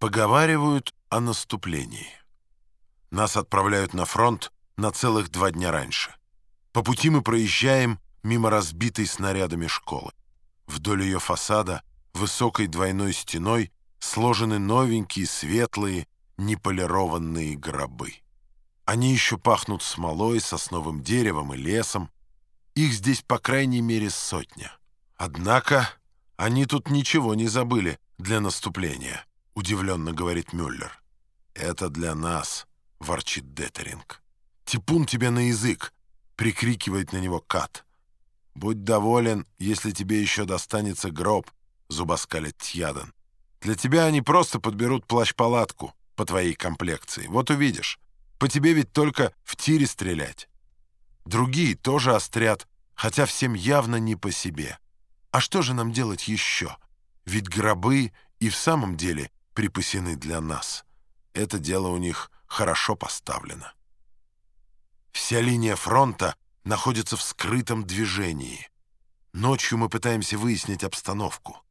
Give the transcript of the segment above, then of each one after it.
Поговаривают о наступлении. Нас отправляют на фронт на целых два дня раньше. По пути мы проезжаем мимо разбитой снарядами школы. Вдоль ее фасада высокой двойной стеной сложены новенькие, светлые, неполированные гробы. Они еще пахнут смолой, сосновым деревом и лесом. Их здесь по крайней мере сотня. Однако они тут ничего не забыли для наступления. — удивленно говорит Мюллер. «Это для нас», — ворчит Детеринг. «Типун тебе на язык!» — прикрикивает на него Кат. «Будь доволен, если тебе еще достанется гроб», — зубоскалит Тьядан. «Для тебя они просто подберут плащ-палатку по твоей комплекции. Вот увидишь. По тебе ведь только в тире стрелять». Другие тоже острят, хотя всем явно не по себе. А что же нам делать еще? Ведь гробы и в самом деле припасены для нас. Это дело у них хорошо поставлено. Вся линия фронта находится в скрытом движении. Ночью мы пытаемся выяснить обстановку.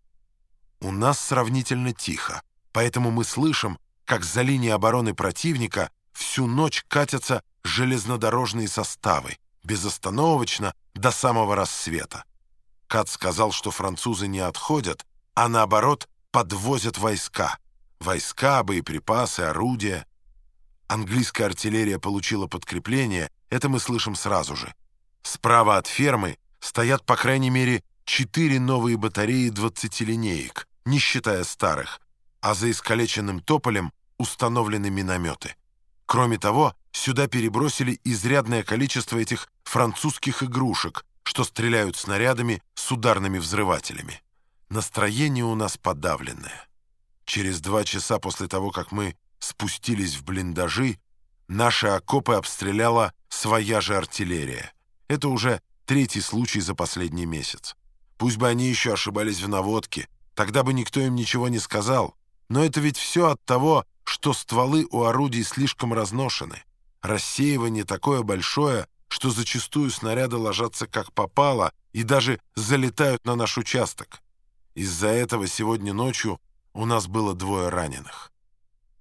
У нас сравнительно тихо, поэтому мы слышим, как за линией обороны противника всю ночь катятся железнодорожные составы, безостановочно до самого рассвета. Кат сказал, что французы не отходят, а наоборот подвозят войска — Войска, боеприпасы, орудия. Английская артиллерия получила подкрепление, это мы слышим сразу же. Справа от фермы стоят, по крайней мере, четыре новые батареи 20-линеек, не считая старых, а за искалеченным тополем установлены минометы. Кроме того, сюда перебросили изрядное количество этих французских игрушек, что стреляют снарядами с ударными взрывателями. Настроение у нас подавленное. Через два часа после того, как мы спустились в блиндажи, наши окопы обстреляла своя же артиллерия. Это уже третий случай за последний месяц. Пусть бы они еще ошибались в наводке, тогда бы никто им ничего не сказал. Но это ведь все от того, что стволы у орудий слишком разношены. Рассеивание такое большое, что зачастую снаряды ложатся как попало и даже залетают на наш участок. Из-за этого сегодня ночью у нас было двое раненых.